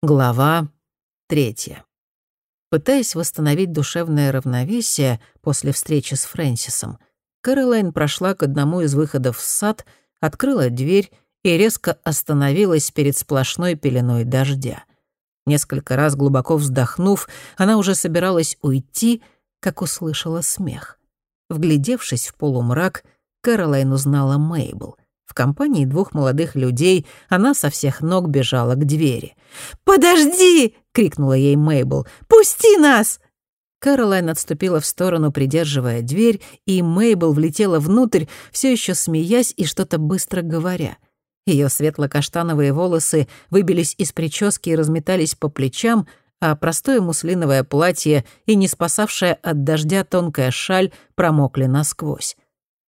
Глава третья. Пытаясь восстановить душевное равновесие после встречи с Фрэнсисом, Кэролайн прошла к одному из выходов в сад, открыла дверь и резко остановилась перед сплошной пеленой дождя. Несколько раз глубоко вздохнув, она уже собиралась уйти, как услышала смех. Вглядевшись в полумрак, Кэролайн узнала Мейбл — в компании двух молодых людей она со всех ног бежала к двери. «Подожди!» — крикнула ей Мейбл. «Пусти нас!» Кэролайн отступила в сторону, придерживая дверь, и Мейбл влетела внутрь, все еще смеясь и что-то быстро говоря. Ее светло-каштановые волосы выбились из прически и разметались по плечам, а простое муслиновое платье и не спасавшая от дождя тонкая шаль промокли насквозь.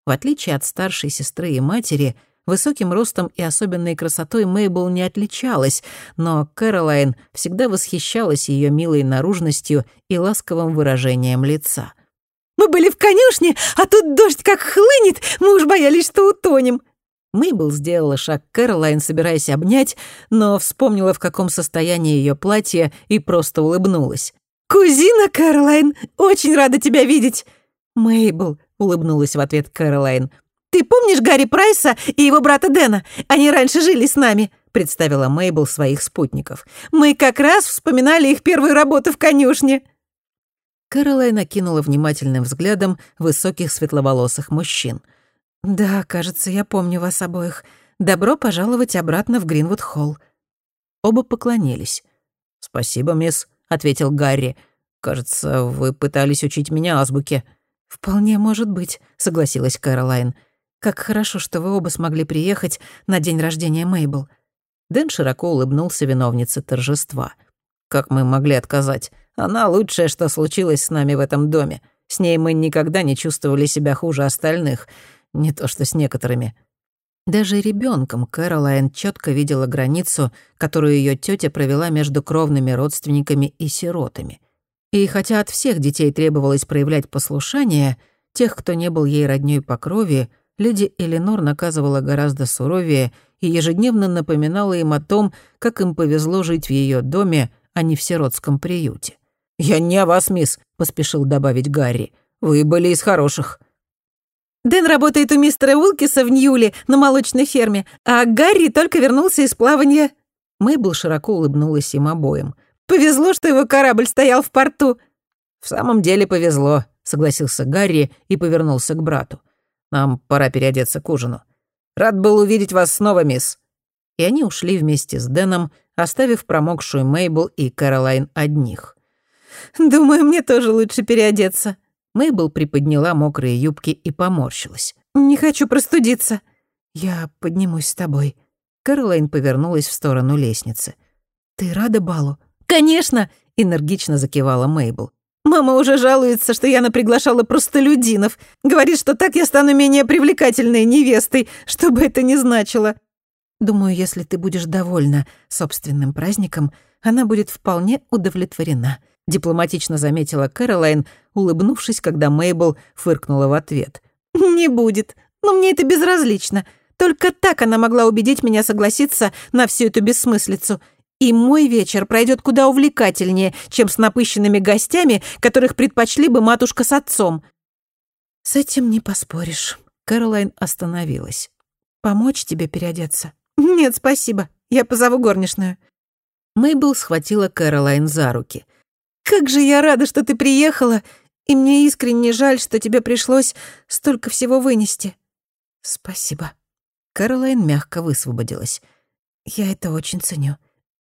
В отличие от старшей сестры и матери — Высоким ростом и особенной красотой Мейбл не отличалась, но Кэролайн всегда восхищалась ее милой наружностью и ласковым выражением лица. «Мы были в конюшне, а тут дождь как хлынет, мы уж боялись, что утонем». Мейбл сделала шаг к Кэролайн, собираясь обнять, но вспомнила, в каком состоянии ее платье, и просто улыбнулась. «Кузина Кэролайн, очень рада тебя видеть!» «Мейбл», — улыбнулась в ответ Кэролайн, «Ты помнишь Гарри Прайса и его брата Дэна? Они раньше жили с нами», — представила Мейбл своих спутников. «Мы как раз вспоминали их первую работу в конюшне». Кэролайн окинула внимательным взглядом высоких светловолосых мужчин. «Да, кажется, я помню вас обоих. Добро пожаловать обратно в Гринвуд-холл». Оба поклонились. «Спасибо, мисс», — ответил Гарри. «Кажется, вы пытались учить меня азбуке». «Вполне может быть», — согласилась Кэролайн. Как хорошо, что вы оба смогли приехать на день рождения Мейбл». Дэн широко улыбнулся виновнице торжества. «Как мы могли отказать? Она лучшее, что случилось с нами в этом доме. С ней мы никогда не чувствовали себя хуже остальных. Не то что с некоторыми». Даже ребенком Кэролайн четко видела границу, которую ее тетя провела между кровными родственниками и сиротами. И хотя от всех детей требовалось проявлять послушание, тех, кто не был ей роднёй по крови, леди Эленор наказывала гораздо суровее и ежедневно напоминала им о том, как им повезло жить в ее доме, а не в сиротском приюте. «Я не о вас, мисс», — поспешил добавить Гарри. «Вы были из хороших». «Дэн работает у мистера Уилкиса в Ньюле на молочной ферме, а Гарри только вернулся из плавания». Мэйбл широко улыбнулась им обоим. «Повезло, что его корабль стоял в порту». «В самом деле повезло», — согласился Гарри и повернулся к брату. Нам пора переодеться к ужину. Рад был увидеть вас снова, мисс». И они ушли вместе с Дэном, оставив промокшую Мейбл и Кэролайн одних. «Думаю, мне тоже лучше переодеться». Мейбл приподняла мокрые юбки и поморщилась. «Не хочу простудиться». «Я поднимусь с тобой». Кэролайн повернулась в сторону лестницы. «Ты рада балу?» «Конечно!» — энергично закивала Мейбл. Мама уже жалуется, что я наприглашала простолюдинов. Говорит, что так я стану менее привлекательной невестой, что бы это ни значило. Думаю, если ты будешь довольна собственным праздником, она будет вполне удовлетворена», — дипломатично заметила Кэролайн, улыбнувшись, когда Мейбл фыркнула в ответ. «Не будет. Но мне это безразлично. Только так она могла убедить меня согласиться на всю эту бессмыслицу. И мой вечер пройдет куда увлекательнее, чем с напыщенными гостями, которых предпочли бы матушка с отцом». «С этим не поспоришь». Кэролайн остановилась. «Помочь тебе переодеться?» «Нет, спасибо. Я позову горничную». Мейбл схватила Кэролайн за руки. «Как же я рада, что ты приехала, и мне искренне жаль, что тебе пришлось столько всего вынести». «Спасибо». Кэролайн мягко высвободилась. «Я это очень ценю».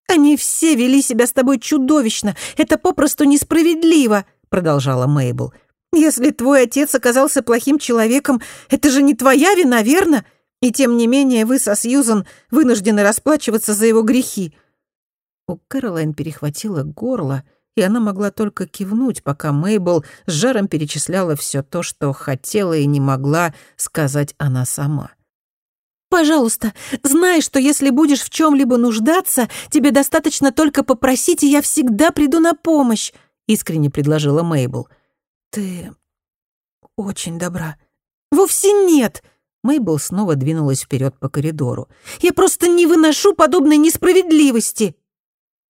«Они все вели себя с тобой чудовищно. Это попросту несправедливо», — продолжала Мейбл. «Если твой отец оказался плохим человеком, это же не твоя вина, верно? И тем не менее вы со Сьюзан вынуждены расплачиваться за его грехи». У Кэролайн перехватило горло, и она могла только кивнуть, пока Мейбл с жаром перечисляла все то, что хотела и не могла сказать она сама. Пожалуйста, знай, что если будешь в чем-либо нуждаться, тебе достаточно только попросить, и я всегда приду на помощь», — искренне предложила Мейбл. «Ты очень добра». «Вовсе нет!» Мейбл снова двинулась вперед по коридору. «Я просто не выношу подобной несправедливости!»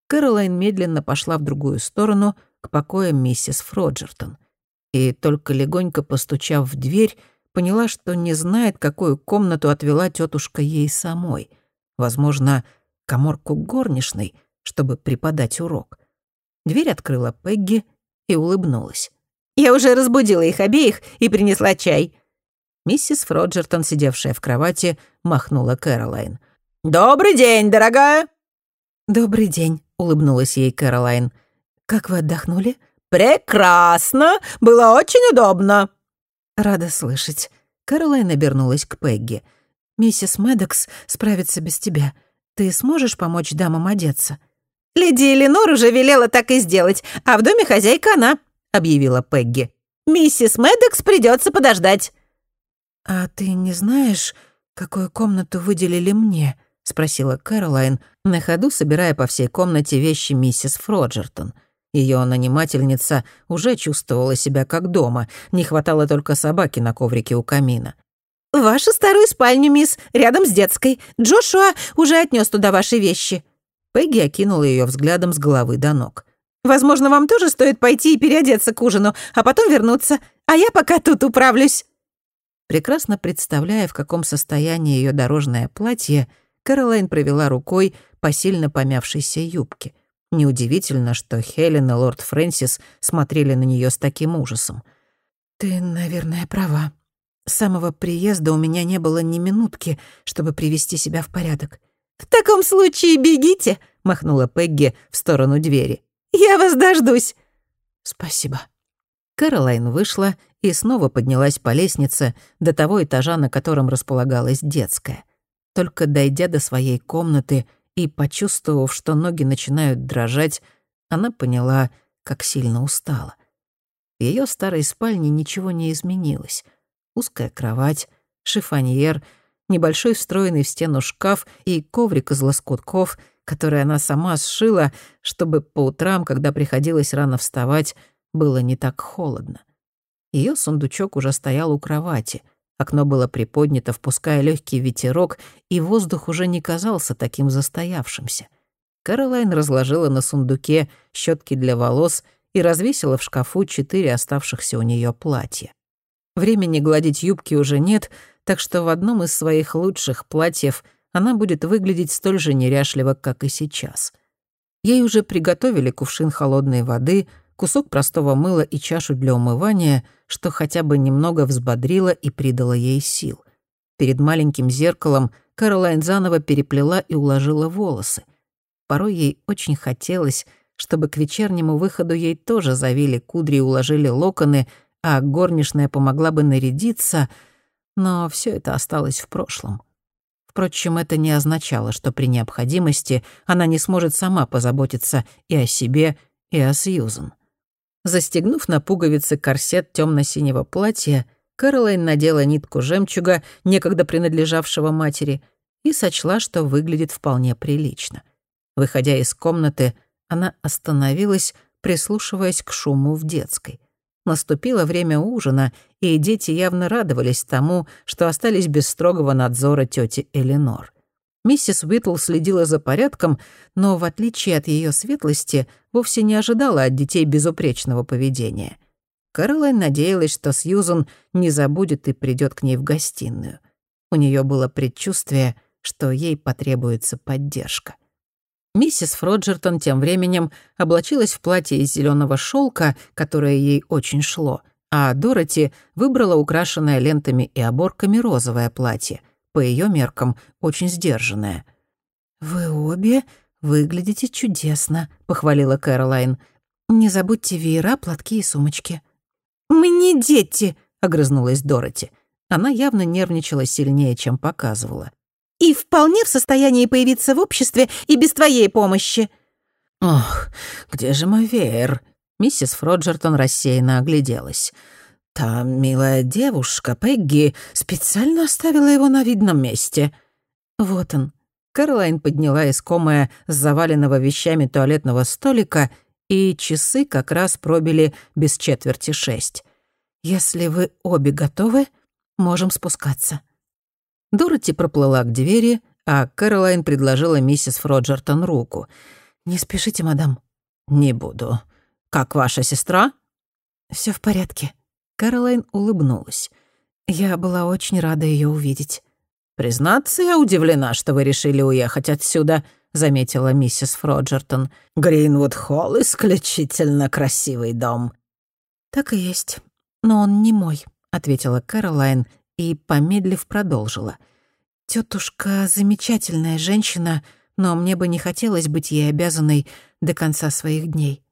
Кэролайн медленно пошла в другую сторону, к покоям миссис Фроджертон. И только легонько постучав в дверь, поняла, что не знает, какую комнату отвела тетушка ей самой. Возможно, коморку горничной, чтобы преподать урок. Дверь открыла Пегги и улыбнулась. «Я уже разбудила их обеих и принесла чай». Миссис Фроджертон, сидевшая в кровати, махнула Кэролайн. «Добрый день, дорогая!» «Добрый день», — улыбнулась ей Кэролайн. «Как вы отдохнули?» «Прекрасно! Было очень удобно!» «Рада слышать». Кэролайн обернулась к Пегги. «Миссис Мэддокс справится без тебя. Ты сможешь помочь дамам одеться?» «Леди Эленор уже велела так и сделать, а в доме хозяйка она», — объявила Пегги. «Миссис Мэддокс придется подождать». «А ты не знаешь, какую комнату выделили мне?» — спросила Кэролайн, на ходу собирая по всей комнате вещи миссис Фроджертон — ее нанимательница уже чувствовала себя как дома, не хватало только собаки на коврике у камина. «Вашу старую спальню, мисс, рядом с детской. Джошуа уже отнес туда ваши вещи». Пегги окинула ее взглядом с головы до ног. «Возможно, вам тоже стоит пойти и переодеться к ужину, а потом вернуться, а я пока тут управлюсь». Прекрасно представляя, в каком состоянии ее дорожное платье, Кэролайн провела рукой по сильно помявшейся юбке. Неудивительно, что Хелен и лорд Фрэнсис смотрели на нее с таким ужасом. «Ты, наверное, права. С самого приезда у меня не было ни минутки, чтобы привести себя в порядок». «В таком случае бегите», — махнула Пегги в сторону двери. «Я вас дождусь». «Спасибо». Кэролайн вышла и снова поднялась по лестнице до того этажа, на котором располагалась детская. Только дойдя до своей комнаты, и, почувствовав, что ноги начинают дрожать, она поняла, как сильно устала. В её старой спальне ничего не изменилось. Узкая кровать, шифоньер, небольшой встроенный в стену шкаф и коврик из лоскутков, который она сама сшила, чтобы по утрам, когда приходилось рано вставать, было не так холодно. Её сундучок уже стоял у кровати — Окно было приподнято, впуская легкий ветерок, и воздух уже не казался таким застоявшимся. Каролайн разложила на сундуке щетки для волос и развесила в шкафу четыре оставшихся у нее платья. Времени гладить юбки уже нет, так что в одном из своих лучших платьев она будет выглядеть столь же неряшливо, как и сейчас. Ей уже приготовили кувшин холодной воды — кусок простого мыла и чашу для умывания, что хотя бы немного взбодрило и придало ей сил. Перед маленьким зеркалом Каролайн заново переплела и уложила волосы. Порой ей очень хотелось, чтобы к вечернему выходу ей тоже завили кудри и уложили локоны, а горничная помогла бы нарядиться, но все это осталось в прошлом. Впрочем, это не означало, что при необходимости она не сможет сама позаботиться и о себе, и о Сьюзен. Застегнув на пуговицы корсет темно-синего платья, Кэролайн надела нитку жемчуга, некогда принадлежавшего матери, и сочла, что выглядит вполне прилично. Выходя из комнаты, она остановилась, прислушиваясь к шуму в детской. Наступило время ужина, и дети явно радовались тому, что остались без строгого надзора тети Эленор. Миссис Уитл следила за порядком, но, в отличие от ее светлости, вовсе не ожидала от детей безупречного поведения. Кэролайн надеялась, что Сьюзан не забудет и придет к ней в гостиную. У нее было предчувствие, что ей потребуется поддержка. Миссис Фроджертон тем временем облачилась в платье из зеленого шелка, которое ей очень шло, а Дороти выбрала украшенное лентами и оборками розовое платье — по ее меркам, очень сдержанная. «Вы обе выглядите чудесно», — похвалила Кэролайн. «Не забудьте веера, платки и сумочки». «Мы не дети», — огрызнулась Дороти. Она явно нервничала сильнее, чем показывала. «И вполне в состоянии появиться в обществе и без твоей помощи». «Ох, где же мой веер?» Миссис Фроджертон рассеянно огляделась. Та милая девушка, Пегги, специально оставила его на видном месте. Вот он. Кэролайн подняла искомое с заваленного вещами туалетного столика, и часы как раз пробили без четверти шесть. «Если вы обе готовы, можем спускаться». Дороти проплыла к двери, а Кэролайн предложила миссис Фроджертон руку. «Не спешите, мадам». «Не буду. Как ваша сестра?» Все в порядке». Кэролайн улыбнулась. Я была очень рада ее увидеть. «Признаться, я удивлена, что вы решили уехать отсюда», — заметила миссис Фроджертон. «Гринвуд-холл — исключительно красивый дом». «Так и есть. Но он не мой», — ответила Кэролайн и, помедлив, продолжила. «Тётушка замечательная женщина, но мне бы не хотелось быть ей обязанной до конца своих дней».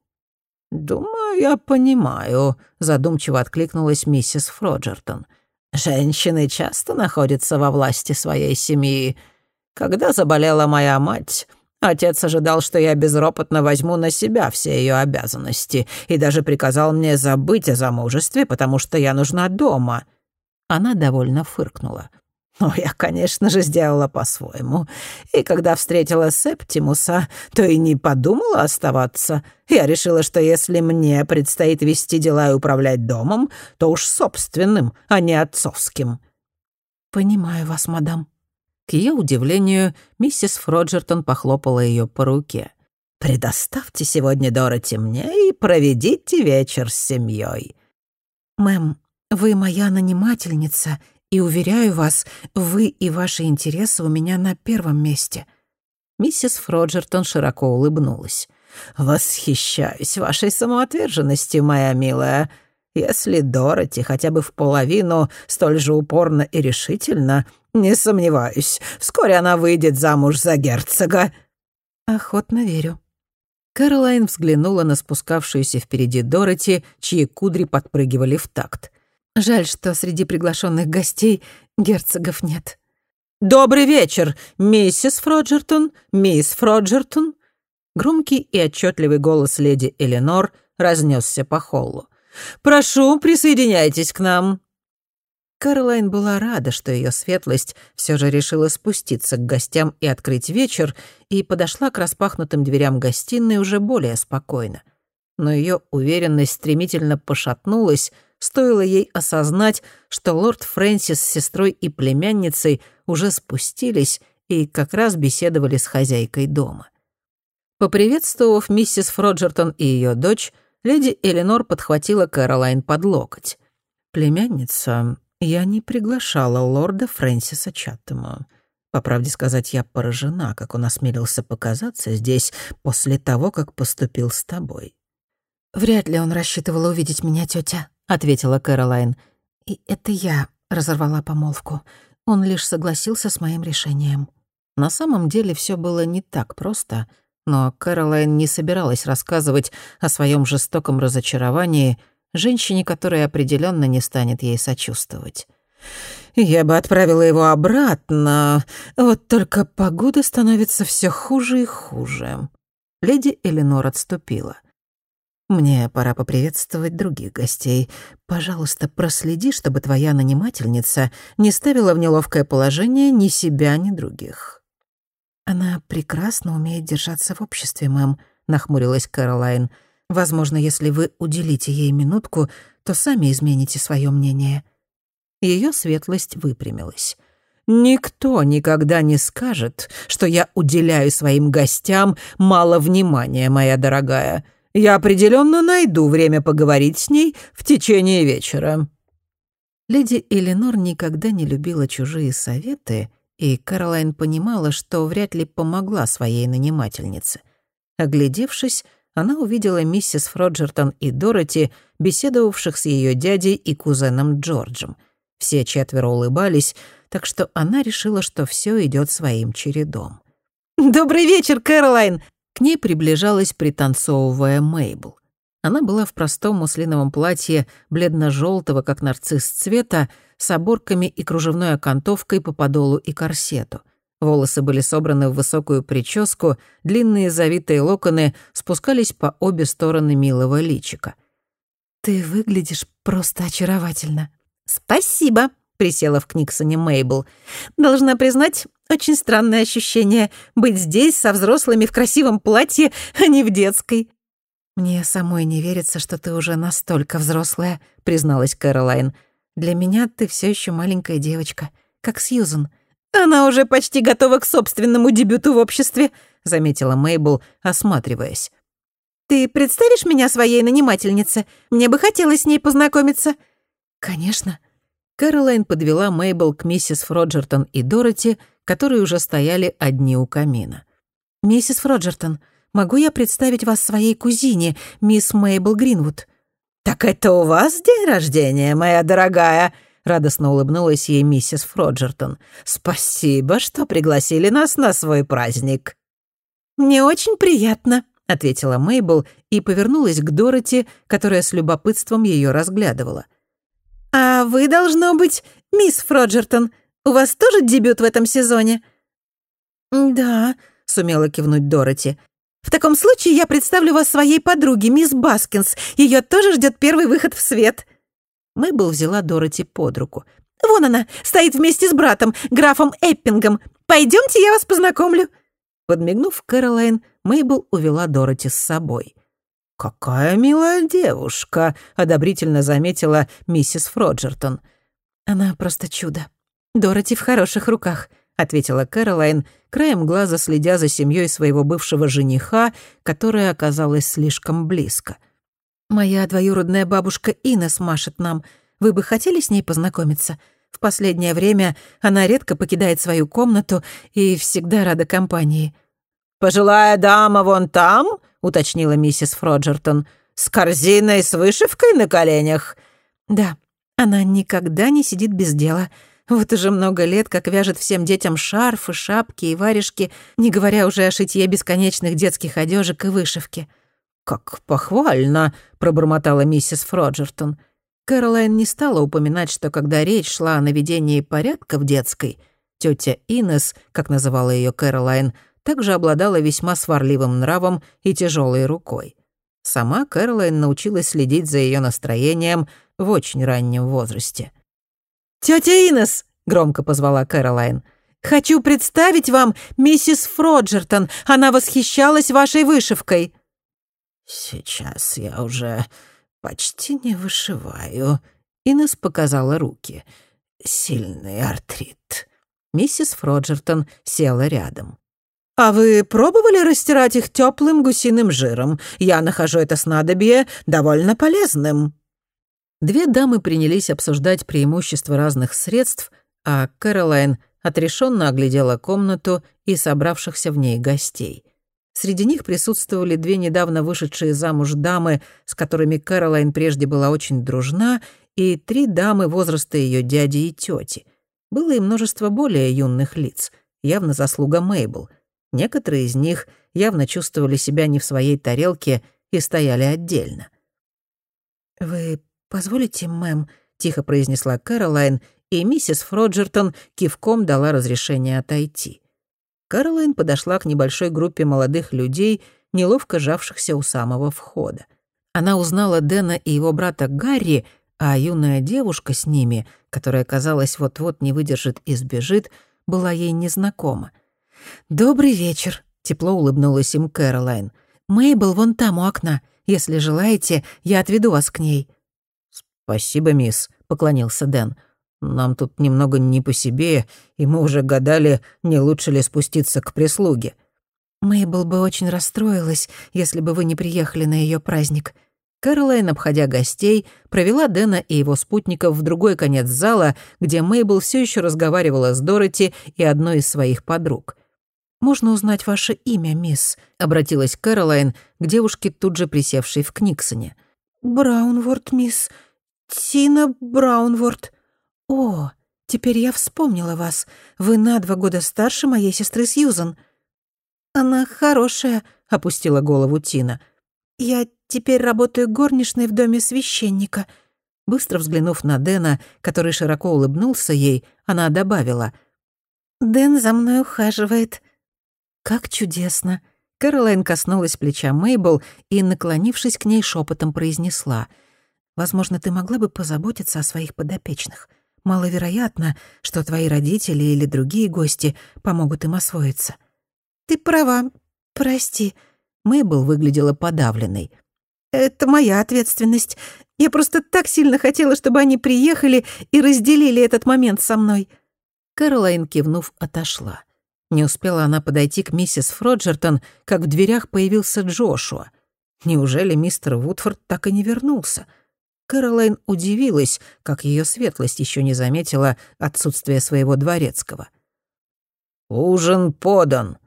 «Думаю, я понимаю», — задумчиво откликнулась миссис Фроджертон. «Женщины часто находятся во власти своей семьи. Когда заболела моя мать, отец ожидал, что я безропотно возьму на себя все ее обязанности и даже приказал мне забыть о замужестве, потому что я нужна дома». Она довольно фыркнула. Но я, конечно же, сделала по-своему. И когда встретила Септимуса, то и не подумала оставаться. Я решила, что если мне предстоит вести дела и управлять домом, то уж собственным, а не отцовским». «Понимаю вас, мадам». К ее удивлению, миссис Фроджертон похлопала ее по руке. «Предоставьте сегодня Дороти мне и проведите вечер с семьей. «Мэм, вы моя нанимательница, и, уверяю вас, вы и ваши интересы у меня на первом месте». Миссис Фроджертон широко улыбнулась. «Восхищаюсь вашей самоотверженностью, моя милая. Если Дороти хотя бы в половину столь же упорно и решительно, не сомневаюсь, вскоре она выйдет замуж за герцога». «Охотно верю». Кэролайн взглянула на спускавшуюся впереди Дороти, чьи кудри подпрыгивали в такт. Жаль, что среди приглашенных гостей герцогов нет. «Добрый вечер, миссис Фроджертон, мисс Фроджертон!» Громкий и отчетливый голос леди Эленор разнесся по холлу. «Прошу, присоединяйтесь к нам!» Каролайн была рада, что ее светлость все же решила спуститься к гостям и открыть вечер, и подошла к распахнутым дверям гостиной уже более спокойно. Но ее уверенность стремительно пошатнулась, стоило ей осознать, что лорд Фрэнсис с сестрой и племянницей уже спустились и как раз беседовали с хозяйкой дома. Поприветствовав миссис Фроджертон и ее дочь, леди Эленор подхватила Кэролайн под локоть. «Племянница, я не приглашала лорда Фрэнсиса Чаттема. По правде сказать, я поражена, как он осмелился показаться здесь после того, как поступил с тобой». «Вряд ли он рассчитывал увидеть меня, тетя», — ответила Кэролайн. «И это я разорвала помолвку. Он лишь согласился с моим решением». На самом деле все было не так просто, но Кэролайн не собиралась рассказывать о своем жестоком разочаровании женщине, которая определенно не станет ей сочувствовать. «Я бы отправила его обратно, вот только погода становится все хуже и хуже». Леди Эленор отступила. Мне пора поприветствовать других гостей. Пожалуйста, проследи, чтобы твоя нанимательница не ставила в неловкое положение ни себя, ни других». «Она прекрасно умеет держаться в обществе, мэм», — нахмурилась Кэролайн. «Возможно, если вы уделите ей минутку, то сами измените свое мнение». Ее светлость выпрямилась. «Никто никогда не скажет, что я уделяю своим гостям мало внимания, моя дорогая. Я определенно найду время поговорить с ней в течение вечера». Леди Эленор никогда не любила чужие советы, и Каролайн понимала, что вряд ли помогла своей нанимательнице. Оглядевшись, она увидела миссис Фроджертон и Дороти, беседовавших с ее дядей и кузеном Джорджем. Все четверо улыбались, так что она решила, что все идет своим чередом. «Добрый вечер, Кэролайн!» К ней приближалась, пританцовывая Мейбл. Она была в простом муслиновом платье бледно-желтого, как нарцисс цвета, с оборками и кружевной окантовкой по подолу и корсету. Волосы были собраны в высокую прическу, длинные завитые локоны спускались по обе стороны милого личика. «Ты выглядишь просто очаровательно». «Спасибо», — присела в Книксоне Мейбл. «Должна признать, очень странное ощущение быть здесь со взрослыми в красивом платье, а не в детской». «Мне самой не верится, что ты уже настолько взрослая», — призналась Кэролайн. «Для меня ты все еще маленькая девочка, как Сьюзен. Она уже почти готова к собственному дебюту в обществе, заметила Мейбл, осматриваясь. Ты представишь меня своей нанимательнице? Мне бы хотелось с ней познакомиться. Конечно. Кэролайн подвела Мейбл к миссис Фроджертон и Дороти, которые уже стояли одни у камина. «Миссис Фроджертон, могу я представить вас своей кузине, мисс Мейбл Гринвуд?» «Так это у вас день рождения, моя дорогая?» радостно улыбнулась ей миссис Фроджертон. «Спасибо, что пригласили нас на свой праздник». «Мне очень приятно», — ответила Мейбл и повернулась к Дороти, которая с любопытством ее разглядывала. «А вы, должно быть, мисс Фроджертон. У вас тоже дебют в этом сезоне?» «Да», — сумела кивнуть Дороти. «В таком случае я представлю вас своей подруге, мисс Баскинс. Ее тоже ждет первый выход в свет». Мэйбл взяла Дороти под руку. «Вон она, стоит вместе с братом, графом Эппингом. Пойдемте, я вас познакомлю». Подмигнув Кэролайн, Мейбл увела Дороти с собой. «Какая милая девушка», — одобрительно заметила миссис Фроджертон. «Она просто чудо. Дороти в хороших руках», — ответила Кэролайн, краем глаза следя за семьей своего бывшего жениха, которая оказалась слишком близко. «Моя двоюродная бабушка Инес машет нам. Вы бы хотели с ней познакомиться? В последнее время она редко покидает свою комнату и всегда рада компании». «Пожилая дама вон там?» — уточнила миссис Фроджертон. «С корзиной с вышивкой на коленях?» «Да, она никогда не сидит без дела. Вот уже много лет, как вяжет всем детям шарфы, шапки и варежки, не говоря уже о шитье бесконечных детских одежек и вышивки». «Как похвально!» — пробормотала миссис Фроджертон. Кэролайн не стала упоминать, что когда речь шла о наведении порядка в детской, тетя Инес, как называла ее Кэролайн, также обладала весьма сварливым нравом и тяжелой рукой. Сама Кэролайн научилась следить за ее настроением в очень раннем возрасте. «Тетя Инес!» — громко позвала Кэролайн. «Хочу представить вам миссис Фроджертон. Она восхищалась вашей вышивкой». «Сейчас я уже почти не вышиваю», — Инес показала руки. «Сильный артрит». Миссис Фроджертон села рядом. «А вы пробовали растирать их теплым гусиным жиром? Я нахожу это снадобье довольно полезным». Две дамы принялись обсуждать преимущества разных средств, а Кэролайн отрешенно оглядела комнату и собравшихся в ней гостей. Среди них присутствовали две недавно вышедшие замуж дамы, с которыми Кэролайн прежде была очень дружна, и три дамы возраста ее дяди и тети. Было и множество более юных лиц, явно заслуга Мейбл. Некоторые из них явно чувствовали себя не в своей тарелке и стояли отдельно. «Вы позволите, мэм?» — тихо произнесла Кэролайн, и миссис Фроджертон кивком дала разрешение отойти. Кэролайн подошла к небольшой группе молодых людей, неловко жавшихся у самого входа. Она узнала Дэна и его брата Гарри, а юная девушка с ними, которая, казалось, вот-вот не выдержит и сбежит, была ей незнакома. «Добрый вечер», — тепло улыбнулась им Кэролайн. «Мейбл вон там у окна. Если желаете, я отведу вас к ней». «Спасибо, мисс», — поклонился Дэн. Нам тут немного не по себе, и мы уже гадали, не лучше ли спуститься к прислуге». «Мейбл бы очень расстроилась, если бы вы не приехали на ее праздник». Кэролайн, обходя гостей, провела Дэна и его спутников в другой конец зала, где Мейбл все еще разговаривала с Дороти и одной из своих подруг. «Можно узнать ваше имя, мисс?» — обратилась Кэролайн к девушке, тут же присевшей в Книксоне. «Браунворд, мисс. Тина Браунворд». «О, теперь я вспомнила вас. Вы на два года старше моей сестры Сьюзан». «Она хорошая», — опустила голову Тина. «Я теперь работаю горничной в доме священника». Быстро взглянув на Дэна, который широко улыбнулся ей, она добавила. «Дэн за мной ухаживает». «Как чудесно!» Кэролайн коснулась плеча Мейбл и, наклонившись к ней, шепотом произнесла. «Возможно, ты могла бы позаботиться о своих подопечных. Маловероятно, что твои родители или другие гости помогут им освоиться. Ты права, прости. Мэйбл выглядела подавленной. Это моя ответственность. Я просто так сильно хотела, чтобы они приехали и разделили этот момент со мной. Кэролайн, кивнув, отошла. Не успела она подойти к миссис Фроджертон, как в дверях появился Джошуа. Неужели мистер Вудфорд так и не вернулся? Кэролайн удивилась, как ее светлость еще не заметила отсутствие своего дворецкого. «Ужин подан»,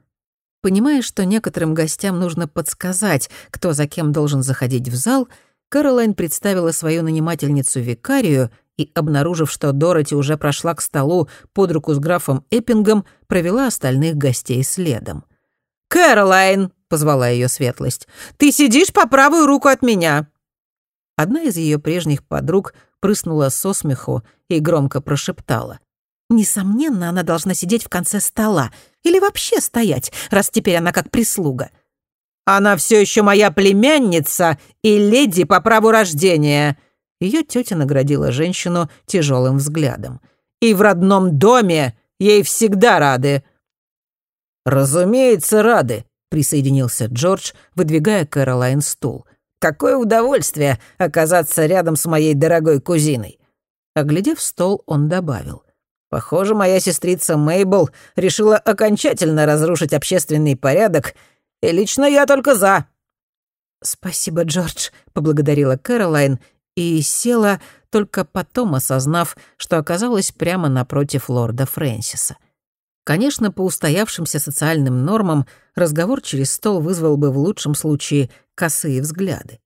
Понимая, что некоторым гостям нужно подсказать, кто за кем должен заходить в зал, Кэролайн представила свою нанимательницу викарию и, обнаружив, что Дороти уже прошла к столу под руку с графом Эппингом, провела остальных гостей следом. «Кэролайн!» — позвала ее светлость. «Ты сидишь по правую руку от меня!» Одна из ее прежних подруг прыснула со смеху и громко прошептала. Несомненно, она должна сидеть в конце стола или вообще стоять, раз теперь она как прислуга. Она все еще моя племянница и леди по праву рождения. Ее тетя наградила женщину тяжелым взглядом. И в родном доме ей всегда рады. Разумеется, рады, присоединился Джордж, выдвигая Кэролайн стул. Какое удовольствие оказаться рядом с моей дорогой кузиной. Оглядев стол, он добавил. Похоже, моя сестрица Мейбл решила окончательно разрушить общественный порядок, и лично я только за». «Спасибо, Джордж», — поблагодарила Кэролайн и села, только потом осознав, что оказалась прямо напротив лорда Фрэнсиса. Конечно, по устоявшимся социальным нормам разговор через стол вызвал бы в лучшем случае косые взгляды.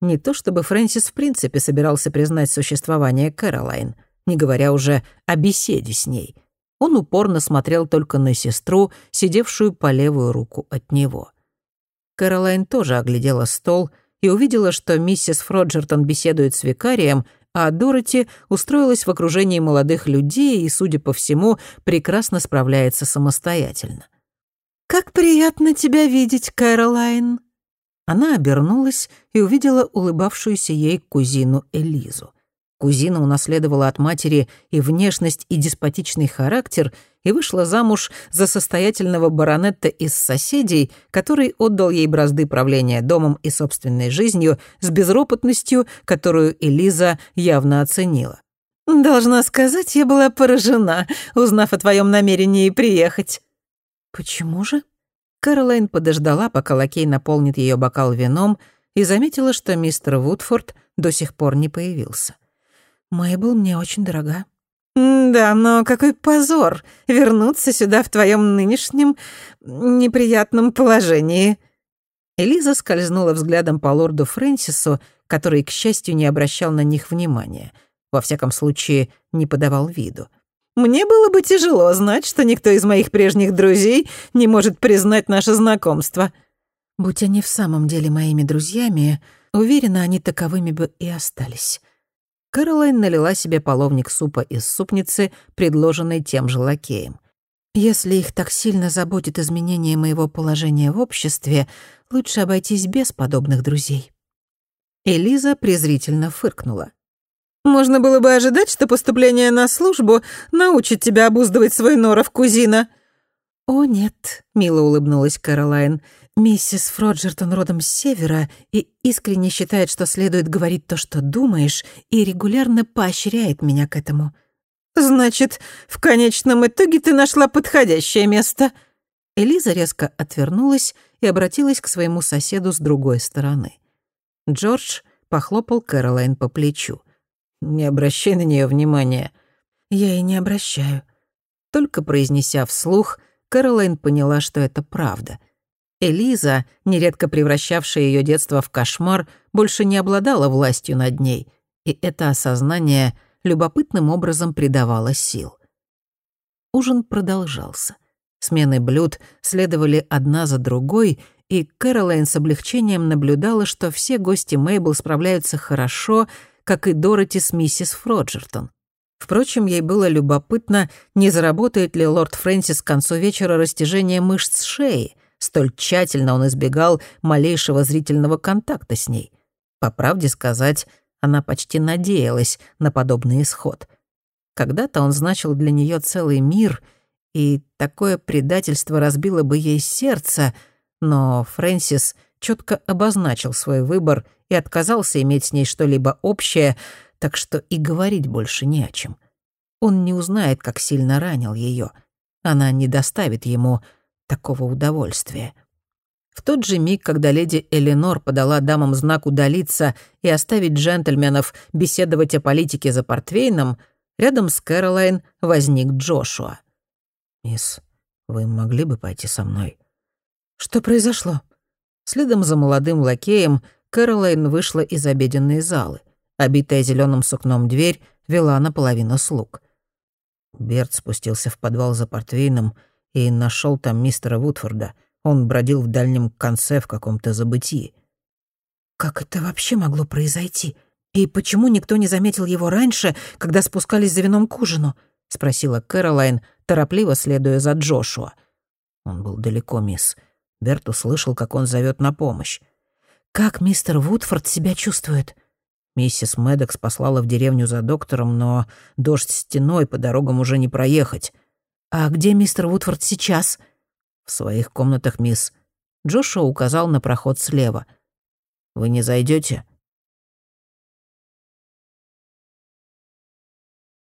Не то чтобы Фрэнсис в принципе собирался признать существование Кэролайн — не говоря уже о беседе с ней. Он упорно смотрел только на сестру, сидевшую по левую руку от него. Кэролайн тоже оглядела стол и увидела, что миссис Фроджертон беседует с викарием, а Дороти устроилась в окружении молодых людей и, судя по всему, прекрасно справляется самостоятельно. «Как приятно тебя видеть, Кэролайн!» Она обернулась и увидела улыбавшуюся ей кузину Элизу. Кузина унаследовала от матери и внешность, и деспотичный характер, и вышла замуж за состоятельного баронетта из соседей, который отдал ей бразды правления домом и собственной жизнью с безропотностью, которую Элиза явно оценила. «Должна сказать, я была поражена, узнав о твоем намерении приехать». «Почему же?» Кэролайн подождала, пока лакей наполнит ее бокал вином, и заметила, что мистер Вудфорд до сих пор не появился. Мэйбл мне очень дорога». «Да, но какой позор вернуться сюда в твоем нынешнем неприятном положении». Элиза скользнула взглядом по лорду Фрэнсису, который, к счастью, не обращал на них внимания. Во всяком случае, не подавал виду. «Мне было бы тяжело знать, что никто из моих прежних друзей не может признать наше знакомство». «Будь они в самом деле моими друзьями, уверена, они таковыми бы и остались». Кэролайн налила себе половник супа из супницы, предложенной тем же лакеем. «Если их так сильно заботит изменение моего положения в обществе, лучше обойтись без подобных друзей». Элиза презрительно фыркнула. «Можно было бы ожидать, что поступление на службу научит тебя обуздывать свой норов, кузина». «О, нет», — мило улыбнулась Кэролайн, Миссис Фроджертон родом с севера и искренне считает, что следует говорить то, что думаешь, и регулярно поощряет меня к этому. «Значит, в конечном итоге ты нашла подходящее место?» Элиза резко отвернулась и обратилась к своему соседу с другой стороны. Джордж похлопал Кэролайн по плечу. «Не обращай на нее внимания». «Я и не обращаю». Только произнеся вслух, Кэролайн поняла, что это правда — Элиза, нередко превращавшая ее детство в кошмар, больше не обладала властью над ней, и это осознание любопытным образом придавало сил. Ужин продолжался. Смены блюд следовали одна за другой, и Кэролайн с облегчением наблюдала, что все гости Мейбл справляются хорошо, как и Дороти с миссис Фроджертон. Впрочем, ей было любопытно, не заработает ли лорд Фрэнсис к концу вечера растяжение мышц шеи — Столь тщательно он избегал малейшего зрительного контакта с ней. По правде сказать, она почти надеялась на подобный исход. Когда-то он значил для нее целый мир, и такое предательство разбило бы ей сердце, но Фрэнсис четко обозначил свой выбор и отказался иметь с ней что-либо общее, так что и говорить больше не о чем. он не узнает, как сильно ранил ее. Она не доставит ему такого удовольствия. В тот же миг, когда леди Эленор подала дамам знак удалиться и оставить джентльменов беседовать о политике за портвейном, рядом с Кэролайн возник Джошуа. «Мисс, вы могли бы пойти со мной?» «Что произошло?» Следом за молодым лакеем Кэролайн вышла из обеденной залы. Обитая зеленым сукном дверь вела наполовину слуг. Берт спустился в подвал за портвейном и нашел там мистера Вудфорда. Он бродил в дальнем конце в каком-то забытии. «Как это вообще могло произойти? И почему никто не заметил его раньше, когда спускались за вином к ужину?» — спросила Кэролайн, торопливо следуя за Джошуа. Он был далеко, мисс. Берт услышал, как он зовет на помощь. «Как мистер Вудфорд себя чувствует?» Миссис Медекс послала в деревню за доктором, но дождь стеной, по дорогам уже не проехать. «А где мистер Вудфорд сейчас?» «В своих комнатах, мисс». Джошуа указал на проход слева. «Вы не зайдете?